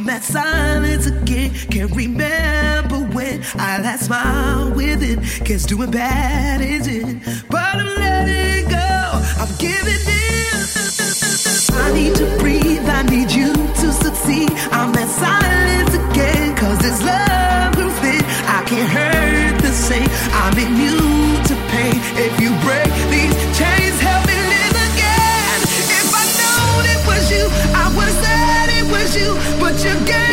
on that silence again. Can't remember when I last smiled with it. Guess doing bad is it? But I'm letting go. I'm giving in. I need to breathe. I need you to succeed. I'm that silence again. Cause it's love who it. I can't hurt the same. I'm immune. you get?